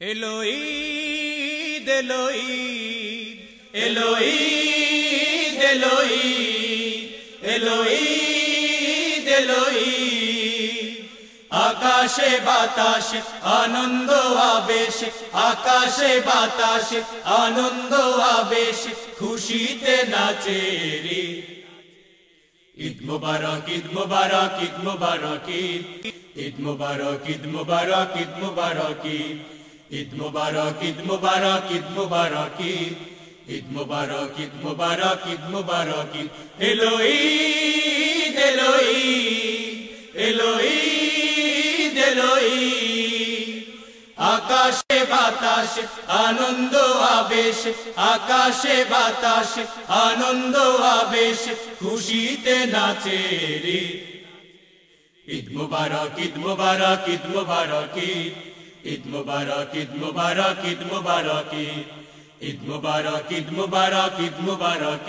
এলোঈদ এলোঈদ এলোঈদ এলোঈদ এলোঈদ এলোঈদ আকাশে বাতাসে, আনন্দ, আবেশ। আকাশে বাতাসে, আনন্দ, আবেশ। খুশিতে নাচে ঈদ মুবারক ঈদ মুবারক ঈদ মুবারক, ঈদ। ঈদ মুবারক ঈদ মুবারক ঈদ মুবারক, ঈদ। ঈদ মুবারক ঈদ মুবারক ঈদ মুবারক ঈদ। মুবারক ঈদ মুবারক ঈদ মুবারক, ঈদ। এলো ঈদ এলো ঈদ ঈদ। আকাশে বাতাসে, আনন্দ, আবেশ। আকাশে বাতাসে, আনন্দ, আবেশ। খুশিতে নাচে রে। ঈদ মুবারক ঈদ মুবারক ঈদ মুবারক, ঈদ। ঈদ মুবারক ঈদ মুবারক ঈদ মুবারক ঈদ মুবারক ঈদ মুবারক ঈদ মুবারক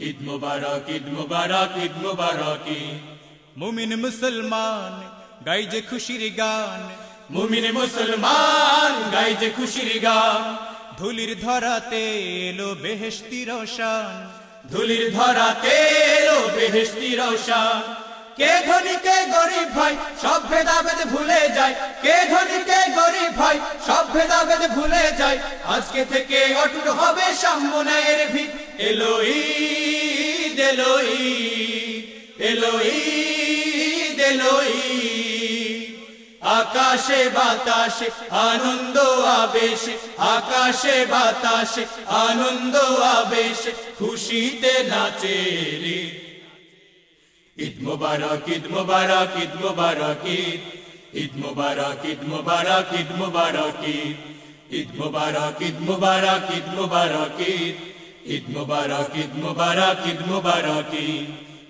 ঈদ মুবারক ঈদ মুবারক ঈদ মুবারক। মুমিন মুসলমান গাই যে খুশির গান। মুমিন মুসলমান গাই যে খুশির গান। ধুলির ধরাতে এলো বেহেশতি রোশান ধুলির ধরাতে এলো বেহেশতি রোশান কে ধনী কে গরিব ভাই সব ভেদাভেদ ভুলে যায়। কে সব ভেদাভেদ ভুলে যাই আজকে থেকে অটুট হবে সাম্যের ভিত। এলো ঈদ এলো ঈদ এলো ঈদ আকাশে বাতাসে আনন্দ, আবেশ। আকাশে বাতাসে আনন্দ, আবেশ। খুশিতে নাচে ঈদ মুবারক ঈদ মুবারক ঈদ মুবারক, ঈদ। ঈদ মুবারক ঈদ মুবারক ঈদ মুবারক ঈদ মুবারক ঈদ মুবারক ঈদ মুবারক ঈদ মুবারক ঈদ মুবারক ঈদ মুবারক।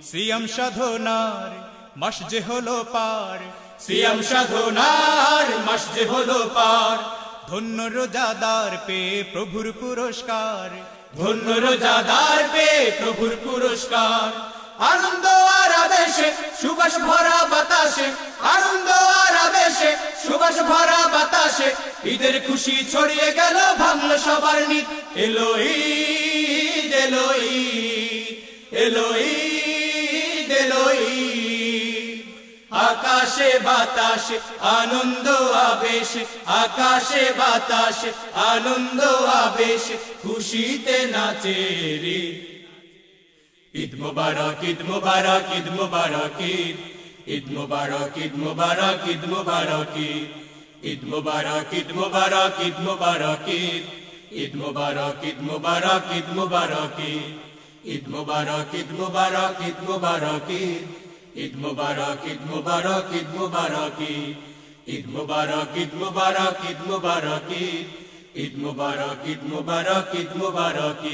সিয়াম সাধনার মাস যে হলো পার। সিয়াম সাধনার মাস যে হলো পার। ধন্য রোজাদার পে প্রভুর পুরস্কার। ধন্য রোজাদার পে প্রভুর পুরস্কার। আনন্দ আর আবেশে সুবাস ভরা বাতাসে ঈদের খুশি ছড়িয়ে গেল, ভাঙলো সবার নিত। এলো ঈদ এলো ঈদ এলো ঈদ, এলো আকাশে বাতাসে আনন্দ, আবেশ। আকাশে বাতাসে আনন্দ, আবেশ। খুশিতে নাচে রে ঈদ মুবারক ঈদ মুবারক ঈদ মুবারক, ঈদ। ঈদ মুবারক ঈদ মুবারক ঈদ মুবারক, Eid. Eid Mubarak, Eid Mubarak, Eid Mubarak, Eid Mubarak, Eid Mubarak, Eid Mubarak, Eid Mubarak, Eid Mubarak, Eid Mubarak, Eid Mubarak, Eid Mubarak, Eid Mubarak, Eid Mubarak, Eid Mubarak, Eid Mubarak, Eid Mubarak, Eid Mubarak, Eid Mubarak.